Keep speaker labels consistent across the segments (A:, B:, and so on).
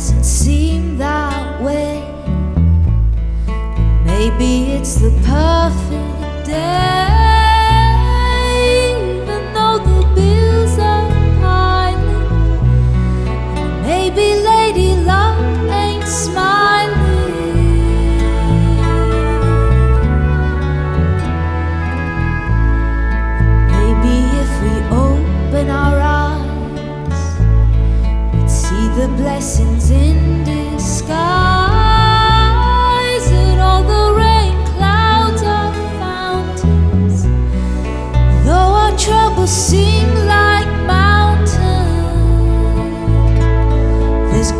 A: seem that way. Maybe it's the perfect seem like mountains, there's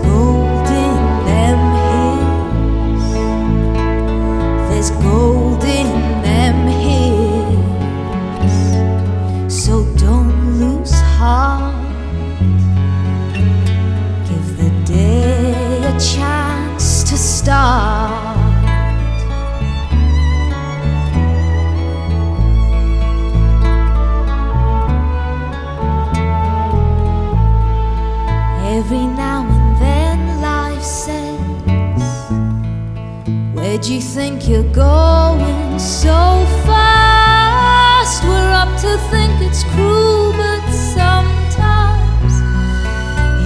A: Do you think you're going so fast? We're up to think it's cruel, but sometimes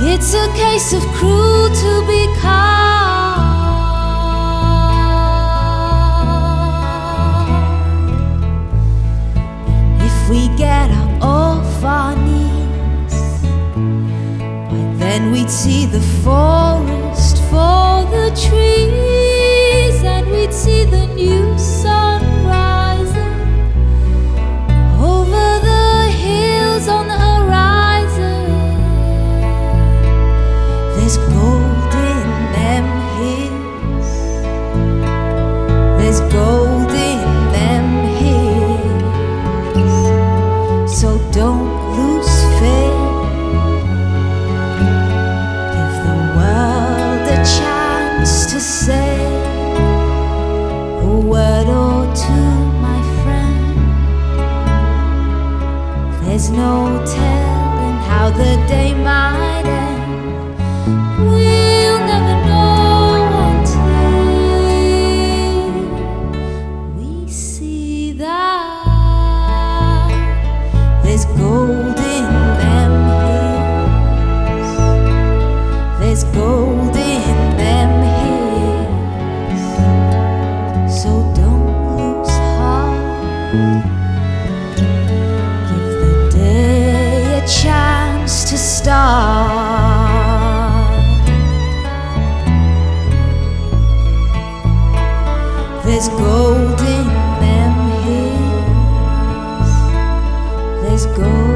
A: it's a case of cruel to be kind. If we get up off our knees, then we'd see the forest for the trees, There's no telling how the day might end. We'll never know until we see that there's gold in them hills. There's gold in them hills. So don't lose heart. Start. There's gold in them hills. There's gold.